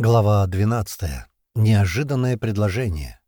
Глава 12. Неожиданное предложение.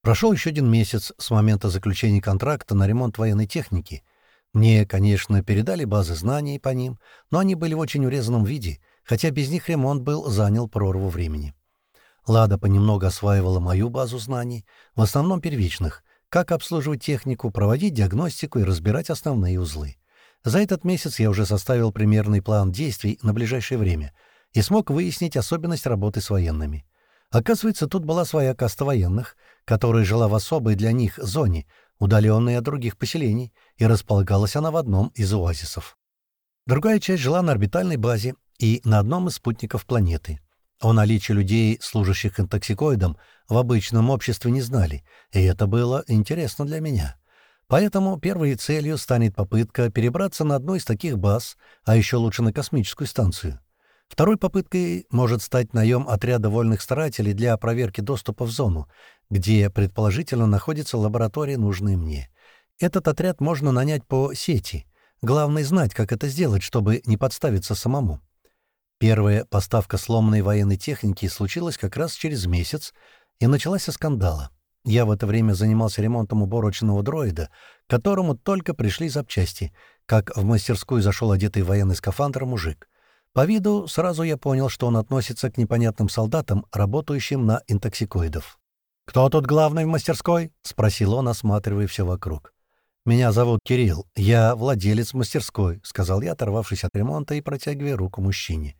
Прошел еще один месяц с момента заключения контракта на ремонт военной техники. Мне, конечно, передали базы знаний по ним, но они были в очень урезанном виде, хотя без них ремонт был занял прорву времени. Лада понемногу осваивала мою базу знаний, в основном первичных, как обслуживать технику, проводить диагностику и разбирать основные узлы. За этот месяц я уже составил примерный план действий на ближайшее время — и смог выяснить особенность работы с военными. Оказывается, тут была своя каста военных, которая жила в особой для них зоне, удаленной от других поселений, и располагалась она в одном из оазисов. Другая часть жила на орбитальной базе и на одном из спутников планеты. О наличии людей, служащих интоксикоидом, в обычном обществе не знали, и это было интересно для меня. Поэтому первой целью станет попытка перебраться на одну из таких баз, а еще лучше на космическую станцию. Второй попыткой может стать наем отряда вольных старателей для проверки доступа в зону, где, предположительно, находится лаборатория, нужная мне. Этот отряд можно нанять по сети. Главное — знать, как это сделать, чтобы не подставиться самому. Первая поставка сломанной военной техники случилась как раз через месяц, и началась со скандала. Я в это время занимался ремонтом уборочного дроида, которому только пришли запчасти, как в мастерскую зашел одетый военный скафандр мужик. По виду сразу я понял, что он относится к непонятным солдатам, работающим на интоксикоидов. «Кто тут главный в мастерской?» — спросил он, осматривая все вокруг. «Меня зовут Кирилл. Я владелец мастерской», — сказал я, оторвавшись от ремонта и протягивая руку мужчине.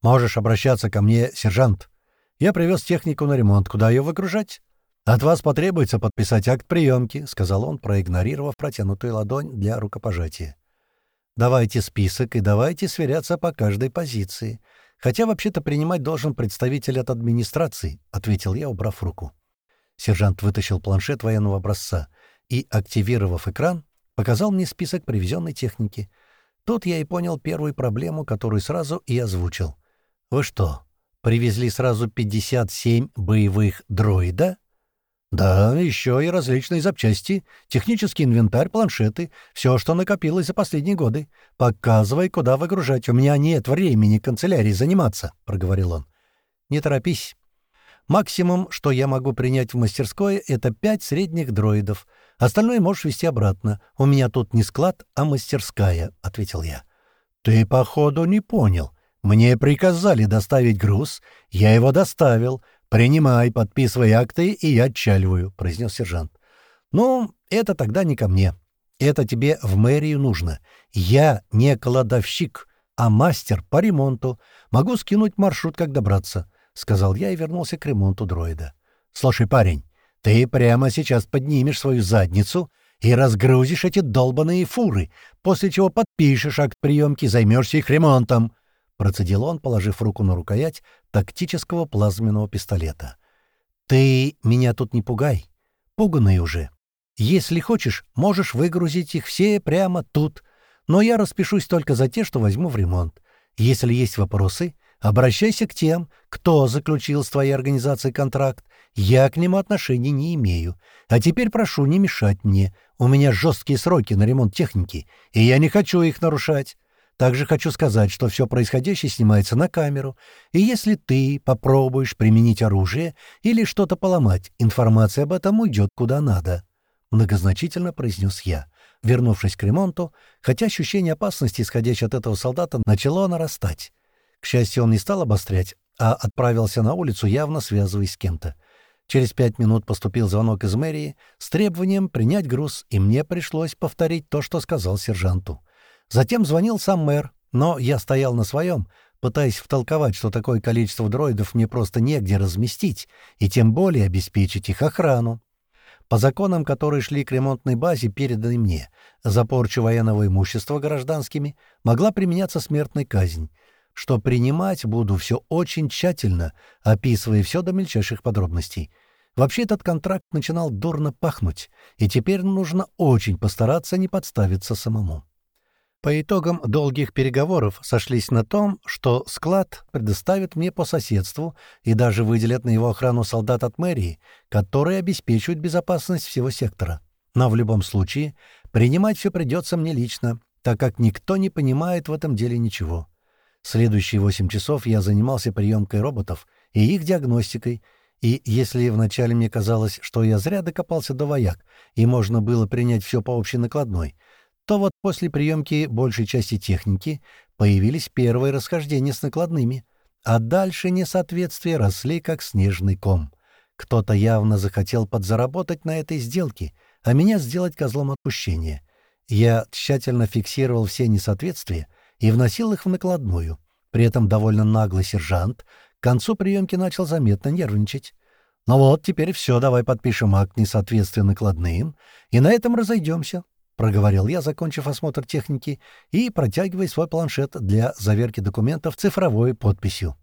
«Можешь обращаться ко мне, сержант. Я привез технику на ремонт. Куда ее выгружать?» «От вас потребуется подписать акт приемки», — сказал он, проигнорировав протянутую ладонь для рукопожатия. Давайте список и давайте сверяться по каждой позиции. Хотя вообще-то принимать должен представитель от администрации», — ответил я, убрав руку. Сержант вытащил планшет военного образца и, активировав экран, показал мне список привезенной техники. Тут я и понял первую проблему, которую сразу и озвучил. «Вы что, привезли сразу 57 боевых дроида?» Да, еще и различные запчасти, технический инвентарь, планшеты, все, что накопилось за последние годы. Показывай, куда выгружать. У меня нет времени канцелярии заниматься, — проговорил он. Не торопись. Максимум, что я могу принять в мастерской, это пять средних дроидов. Остальное можешь вести обратно. У меня тут не склад, а мастерская, — ответил я. Ты, походу, не понял. Мне приказали доставить груз, я его доставил. «Принимай, подписывай акты, и я отчаливаю», — произнес сержант. «Ну, это тогда не ко мне. Это тебе в мэрию нужно. Я не кладовщик, а мастер по ремонту. Могу скинуть маршрут, как добраться», — сказал я и вернулся к ремонту дроида. «Слушай, парень, ты прямо сейчас поднимешь свою задницу и разгрузишь эти долбаные фуры, после чего подпишешь акт приемки и займешься их ремонтом», Процедил он, положив руку на рукоять тактического плазменного пистолета. «Ты меня тут не пугай. Пуганый уже. Если хочешь, можешь выгрузить их все прямо тут. Но я распишусь только за те, что возьму в ремонт. Если есть вопросы, обращайся к тем, кто заключил с твоей организацией контракт. Я к нему отношений не имею. А теперь прошу не мешать мне. У меня жесткие сроки на ремонт техники, и я не хочу их нарушать. Также хочу сказать, что все происходящее снимается на камеру, и если ты попробуешь применить оружие или что-то поломать, информация об этом уйдет куда надо», — многозначительно произнес я, вернувшись к ремонту, хотя ощущение опасности, исходящее от этого солдата, начало нарастать. К счастью, он не стал обострять, а отправился на улицу, явно связываясь с кем-то. Через пять минут поступил звонок из мэрии с требованием принять груз, и мне пришлось повторить то, что сказал сержанту. Затем звонил сам мэр, но я стоял на своем, пытаясь втолковать, что такое количество дроидов мне просто негде разместить, и тем более обеспечить их охрану. По законам, которые шли к ремонтной базе, переданной мне, за порчу военного имущества гражданскими, могла применяться смертная казнь, что принимать буду все очень тщательно, описывая все до мельчайших подробностей. Вообще этот контракт начинал дурно пахнуть, и теперь нужно очень постараться не подставиться самому. По итогам долгих переговоров сошлись на том, что склад предоставит мне по соседству и даже выделят на его охрану солдат от мэрии, которые обеспечивают безопасность всего сектора. Но в любом случае принимать все придется мне лично, так как никто не понимает в этом деле ничего. Следующие восемь часов я занимался приемкой роботов и их диагностикой, и если вначале мне казалось, что я зря докопался до вояк, и можно было принять все по общей накладной, то вот после приемки большей части техники появились первые расхождения с накладными, а дальше несоответствия росли как снежный ком. Кто-то явно захотел подзаработать на этой сделке, а меня сделать козлом отпущения. Я тщательно фиксировал все несоответствия и вносил их в накладную. При этом довольно наглый сержант к концу приемки начал заметно нервничать. «Ну вот, теперь все, давай подпишем акт несоответствия накладным, и на этом разойдемся», — проговорил я, закончив осмотр техники и протягивая свой планшет для заверки документов цифровой подписью.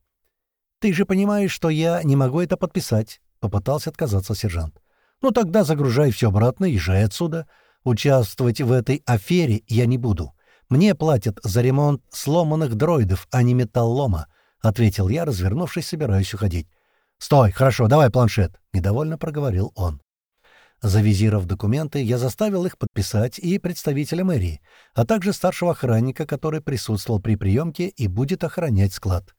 «Ты же понимаешь, что я не могу это подписать», — попытался отказаться сержант. «Ну тогда загружай все обратно, езжай отсюда. Участвовать в этой афере я не буду. Мне платят за ремонт сломанных дроидов, а не металлома», — ответил я, развернувшись, собираюсь уходить. «Стой, хорошо, давай планшет», — недовольно проговорил он. Завизировав документы, я заставил их подписать и представителя мэрии, а также старшего охранника, который присутствовал при приемке и будет охранять склад.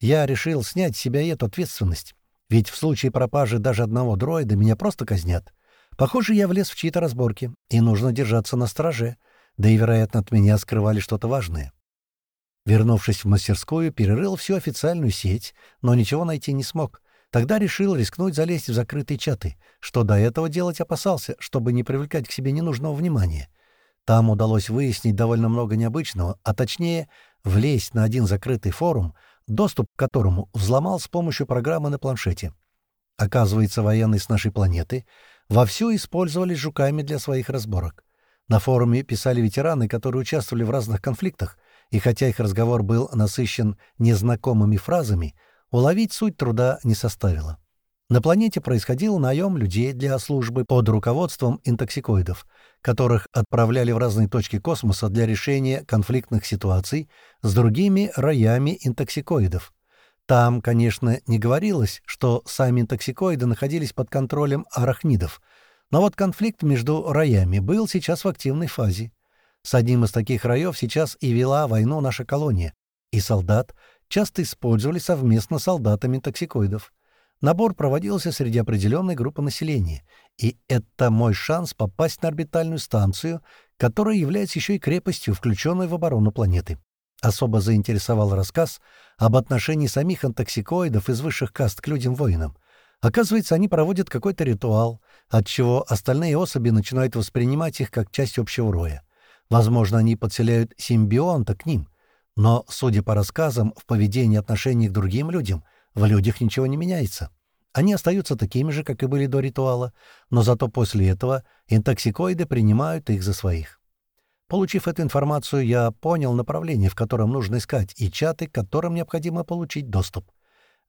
Я решил снять с себя эту ответственность, ведь в случае пропажи даже одного дроида меня просто казнят. Похоже, я влез в чьи-то разборки, и нужно держаться на страже, да и, вероятно, от меня скрывали что-то важное. Вернувшись в мастерскую, перерыл всю официальную сеть, но ничего найти не смог. Тогда решил рискнуть залезть в закрытые чаты, что до этого делать опасался, чтобы не привлекать к себе ненужного внимания. Там удалось выяснить довольно много необычного, а точнее, влезть на один закрытый форум, доступ к которому взломал с помощью программы на планшете. Оказывается, военные с нашей планеты вовсю использовались жуками для своих разборок. На форуме писали ветераны, которые участвовали в разных конфликтах, и хотя их разговор был насыщен незнакомыми фразами, уловить суть труда не составило. На планете происходил наем людей для службы под руководством интоксикоидов, которых отправляли в разные точки космоса для решения конфликтных ситуаций с другими роями интоксикоидов. Там, конечно, не говорилось, что сами интоксикоиды находились под контролем арахнидов, но вот конфликт между роями был сейчас в активной фазе. С одним из таких роев сейчас и вела войну наша колония, и солдат часто использовали совместно с солдатами интоксикоидов. Набор проводился среди определенной группы населения, и это мой шанс попасть на орбитальную станцию, которая является еще и крепостью, включенной в оборону планеты. Особо заинтересовал рассказ об отношении самих антоксикоидов из высших каст к людям-воинам. Оказывается, они проводят какой-то ритуал, отчего остальные особи начинают воспринимать их как часть общего роя. Возможно, они подселяют симбионта к ним. Но, судя по рассказам, в поведении и отношении к другим людям в людях ничего не меняется. Они остаются такими же, как и были до ритуала, но зато после этого интоксикоиды принимают их за своих. Получив эту информацию, я понял направление, в котором нужно искать, и чаты, к которым необходимо получить доступ.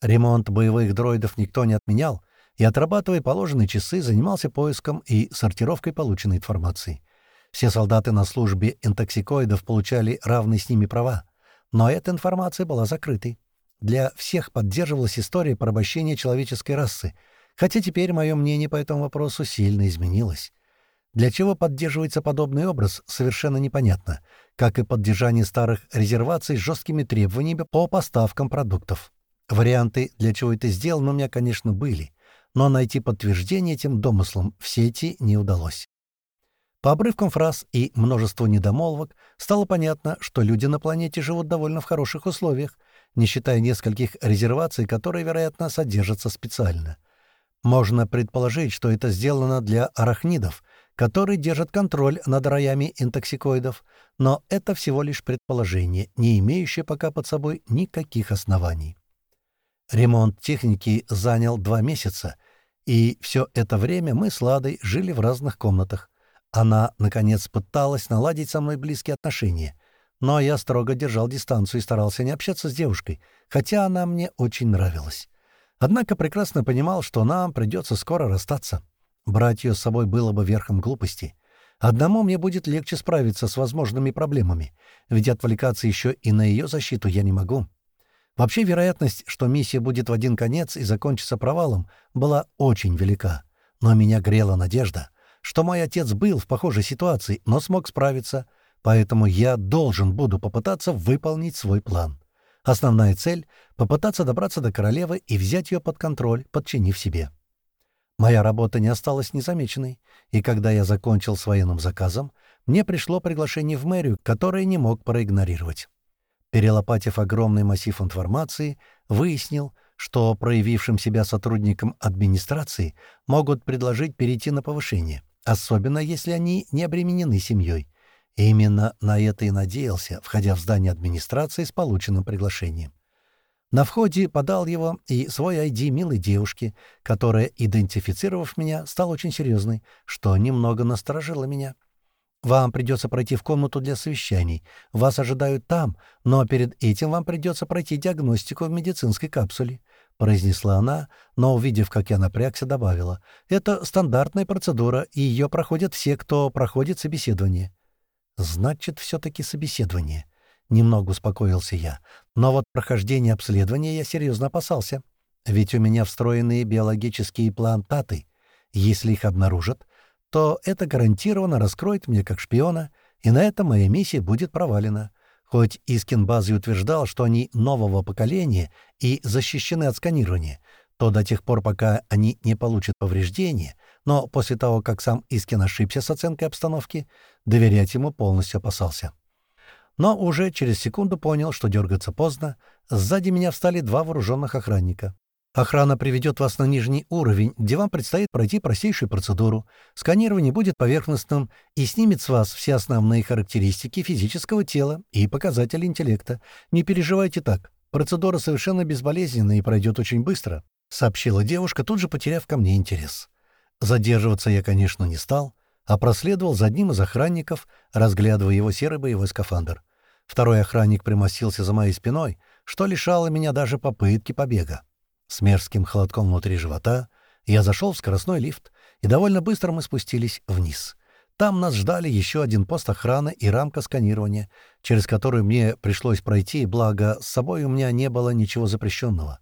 Ремонт боевых дроидов никто не отменял, и, отрабатывая положенные часы, занимался поиском и сортировкой полученной информации. Все солдаты на службе интоксикоидов получали равные с ними права, но эта информация была закрытой. Для всех поддерживалась история порабощения человеческой расы, хотя теперь мое мнение по этому вопросу сильно изменилось. Для чего поддерживается подобный образ, совершенно непонятно, как и поддержание старых резерваций с жесткими требованиями по поставкам продуктов. Варианты, для чего это сделано, у меня, конечно, были, но найти подтверждение этим домыслам в сети не удалось. По обрывкам фраз и множеству недомолвок стало понятно, что люди на планете живут довольно в хороших условиях, не считая нескольких резерваций, которые, вероятно, содержатся специально. Можно предположить, что это сделано для арахнидов, которые держат контроль над роями интоксикоидов, но это всего лишь предположение, не имеющее пока под собой никаких оснований. Ремонт техники занял два месяца, и все это время мы с Ладой жили в разных комнатах. Она, наконец, пыталась наладить со мной близкие отношения, но я строго держал дистанцию и старался не общаться с девушкой, хотя она мне очень нравилась. Однако прекрасно понимал, что нам придется скоро расстаться. Брать ее с собой было бы верхом глупости. Одному мне будет легче справиться с возможными проблемами, ведь отвлекаться еще и на ее защиту я не могу. Вообще вероятность, что миссия будет в один конец и закончится провалом, была очень велика. Но меня грела надежда, что мой отец был в похожей ситуации, но смог справиться, поэтому я должен буду попытаться выполнить свой план. Основная цель — попытаться добраться до королевы и взять ее под контроль, подчинив себе. Моя работа не осталась незамеченной, и когда я закончил с военным заказом, мне пришло приглашение в мэрию, которое не мог проигнорировать. Перелопатив огромный массив информации, выяснил, что проявившим себя сотрудникам администрации могут предложить перейти на повышение, особенно если они не обременены семьей. Именно на это и надеялся, входя в здание администрации с полученным приглашением. На входе подал его и свой ID милой девушке, которая, идентифицировав меня, стала очень серьезной, что немного насторожило меня. «Вам придется пройти в комнату для совещаний. Вас ожидают там, но перед этим вам придется пройти диагностику в медицинской капсуле», — произнесла она, но, увидев, как я напрягся, добавила. «Это стандартная процедура, и ее проходят все, кто проходит собеседование». «Значит, все-таки собеседование». Немного успокоился я. Но вот прохождение обследования я серьезно опасался. Ведь у меня встроенные биологические плантаты. Если их обнаружат, то это гарантированно раскроет меня как шпиона, и на этом моя миссия будет провалена. Хоть Искин базы утверждал, что они нового поколения и защищены от сканирования, то до тех пор, пока они не получат повреждения, но после того, как сам Искин ошибся с оценкой обстановки, доверять ему полностью опасался но уже через секунду понял, что дергаться поздно. Сзади меня встали два вооруженных охранника. Охрана приведет вас на нижний уровень, где вам предстоит пройти простейшую процедуру. Сканирование будет поверхностным и снимет с вас все основные характеристики физического тела и показатели интеллекта. Не переживайте так. Процедура совершенно безболезненная и пройдет очень быстро», — сообщила девушка, тут же потеряв ко мне интерес. Задерживаться я, конечно, не стал, а проследовал за одним из охранников, разглядывая его серый боевой скафандр. Второй охранник примостился за моей спиной, что лишало меня даже попытки побега. С мерзким холодком внутри живота я зашел в скоростной лифт, и довольно быстро мы спустились вниз. Там нас ждали еще один пост охраны и рамка сканирования, через которую мне пришлось пройти, благо с собой у меня не было ничего запрещенного.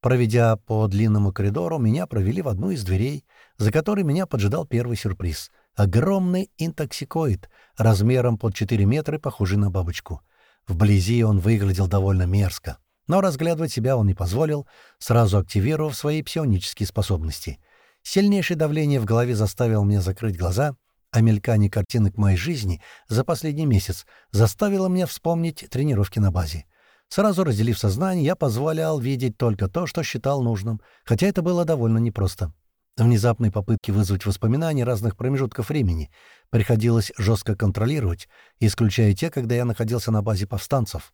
Проведя по длинному коридору, меня провели в одну из дверей, за которой меня поджидал первый сюрприз — огромный интоксикоид, размером под 4 метра, похожий на бабочку. Вблизи он выглядел довольно мерзко, но разглядывать себя он не позволил, сразу активировав свои псионические способности. Сильнейшее давление в голове заставило меня закрыть глаза, а мелькание картинок моей жизни за последний месяц заставило меня вспомнить тренировки на базе. Сразу разделив сознание, я позволял видеть только то, что считал нужным, хотя это было довольно непросто. Внезапные попытки вызвать воспоминания разных промежутков времени приходилось жестко контролировать, исключая те, когда я находился на базе повстанцев.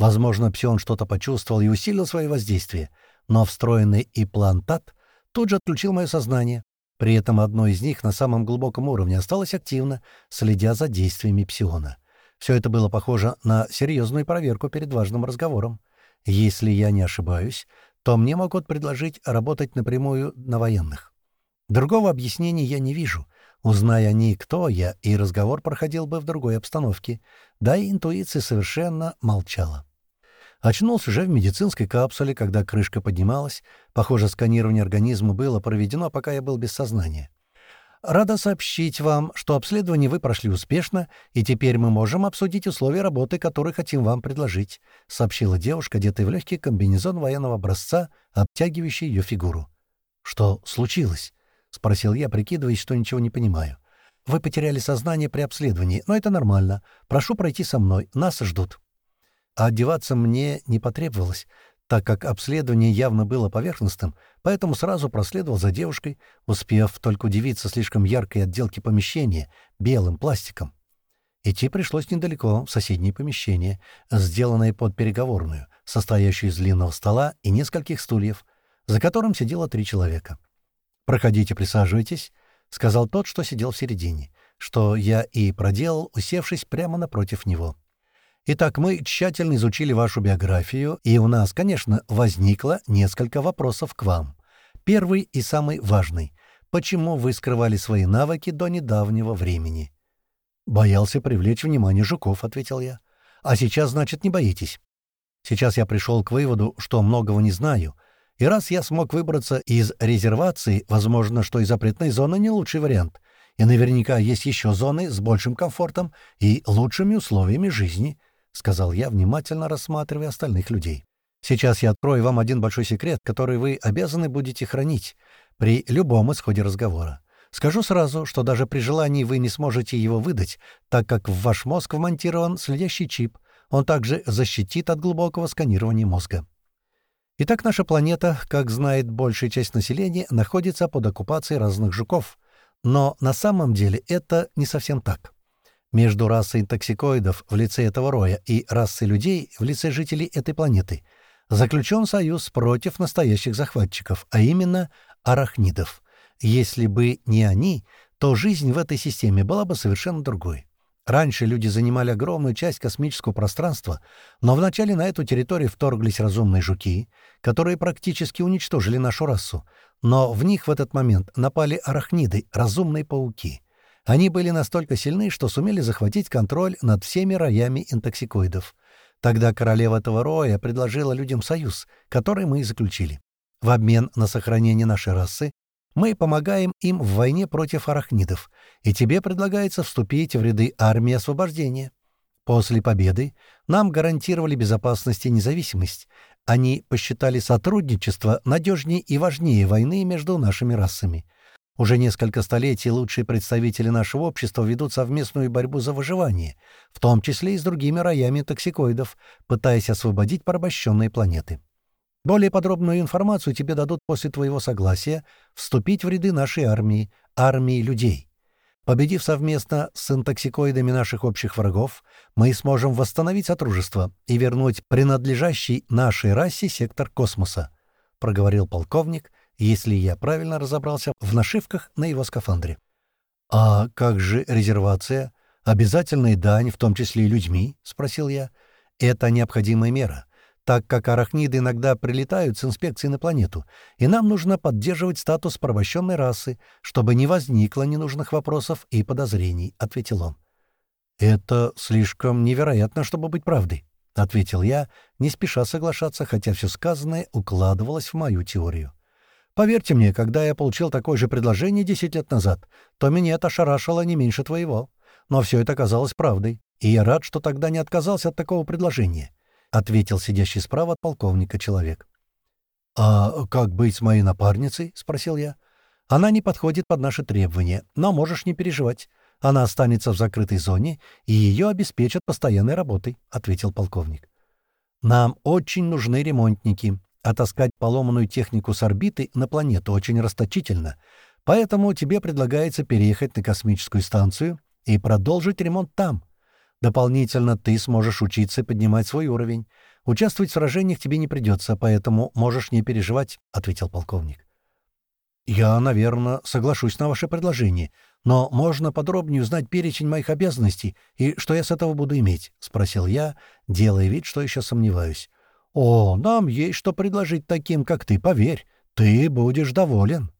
Возможно, Псион что-то почувствовал и усилил свои воздействия, но встроенный имплантат тут же отключил мое сознание. При этом одно из них на самом глубоком уровне осталось активно, следя за действиями Псиона. Все это было похоже на серьезную проверку перед важным разговором. Если я не ошибаюсь, то мне могут предложить работать напрямую на военных. Другого объяснения я не вижу. Узная они, кто я, и разговор проходил бы в другой обстановке. Да и интуиция совершенно молчала. Очнулся же в медицинской капсуле, когда крышка поднималась. Похоже, сканирование организма было проведено, пока я был без сознания. Рада сообщить вам, что обследование вы прошли успешно, и теперь мы можем обсудить условия работы, которые хотим вам предложить», — сообщила девушка, одетая в легкий комбинезон военного образца, обтягивающий ее фигуру. «Что случилось?» — спросил я, прикидываясь, что ничего не понимаю. «Вы потеряли сознание при обследовании, но это нормально. Прошу пройти со мной. Нас ждут». А одеваться мне не потребовалось, так как обследование явно было поверхностным, поэтому сразу проследовал за девушкой, успев только удивиться слишком яркой отделке помещения, белым пластиком. Идти пришлось недалеко, в соседнее помещение, сделанное под переговорную, состоящую из длинного стола и нескольких стульев, за которым сидело три человека. «Проходите, присаживайтесь», — сказал тот, что сидел в середине, что я и проделал, усевшись прямо напротив него. «Итак, мы тщательно изучили вашу биографию, и у нас, конечно, возникло несколько вопросов к вам. Первый и самый важный — почему вы скрывали свои навыки до недавнего времени?» «Боялся привлечь внимание жуков», — ответил я. «А сейчас, значит, не боитесь?» «Сейчас я пришел к выводу, что многого не знаю, и раз я смог выбраться из резервации, возможно, что и запретной зоны не лучший вариант. И наверняка есть еще зоны с большим комфортом и лучшими условиями жизни. — сказал я, внимательно рассматривая остальных людей. «Сейчас я открою вам один большой секрет, который вы обязаны будете хранить при любом исходе разговора. Скажу сразу, что даже при желании вы не сможете его выдать, так как в ваш мозг вмонтирован следящий чип. Он также защитит от глубокого сканирования мозга. Итак, наша планета, как знает большая часть населения, находится под оккупацией разных жуков. Но на самом деле это не совсем так. Между расой токсикоидов в лице этого роя и расой людей в лице жителей этой планеты заключен союз против настоящих захватчиков, а именно арахнидов. Если бы не они, то жизнь в этой системе была бы совершенно другой. Раньше люди занимали огромную часть космического пространства, но вначале на эту территорию вторглись разумные жуки, которые практически уничтожили нашу расу, но в них в этот момент напали арахниды, разумные пауки. Они были настолько сильны, что сумели захватить контроль над всеми роями интоксикоидов. Тогда королева этого роя предложила людям союз, который мы и заключили. В обмен на сохранение нашей расы мы помогаем им в войне против арахнидов, и тебе предлагается вступить в ряды армии освобождения. После победы нам гарантировали безопасность и независимость. Они посчитали сотрудничество надежнее и важнее войны между нашими расами. Уже несколько столетий лучшие представители нашего общества ведут совместную борьбу за выживание, в том числе и с другими роями токсикоидов, пытаясь освободить порабощенные планеты. Более подробную информацию тебе дадут после твоего согласия вступить в ряды нашей армии, армии людей. Победив совместно с интоксикоидами наших общих врагов, мы сможем восстановить Сотрудничество и вернуть принадлежащий нашей расе сектор космоса», — проговорил полковник, если я правильно разобрался в нашивках на его скафандре. «А как же резервация? Обязательная дань, в том числе и людьми?» — спросил я. «Это необходимая мера так как арахниды иногда прилетают с инспекцией на планету, и нам нужно поддерживать статус порабощенной расы, чтобы не возникло ненужных вопросов и подозрений», — ответил он. «Это слишком невероятно, чтобы быть правдой», — ответил я, не спеша соглашаться, хотя все сказанное укладывалось в мою теорию. «Поверьте мне, когда я получил такое же предложение десять лет назад, то меня это ошарашило не меньше твоего. Но все это оказалось правдой, и я рад, что тогда не отказался от такого предложения. — ответил сидящий справа от полковника человек. «А как быть с моей напарницей?» — спросил я. «Она не подходит под наши требования, но можешь не переживать. Она останется в закрытой зоне, и ее обеспечат постоянной работой», — ответил полковник. «Нам очень нужны ремонтники. Отаскать поломанную технику с орбиты на планету очень расточительно, поэтому тебе предлагается переехать на космическую станцию и продолжить ремонт там. Дополнительно ты сможешь учиться поднимать свой уровень. Участвовать в сражениях тебе не придется, поэтому можешь не переживать», — ответил полковник. «Я, наверное, соглашусь на ваше предложение, но можно подробнее узнать перечень моих обязанностей и что я с этого буду иметь?» — спросил я, делая вид, что еще сомневаюсь. «О, нам есть что предложить таким, как ты, поверь. Ты будешь доволен».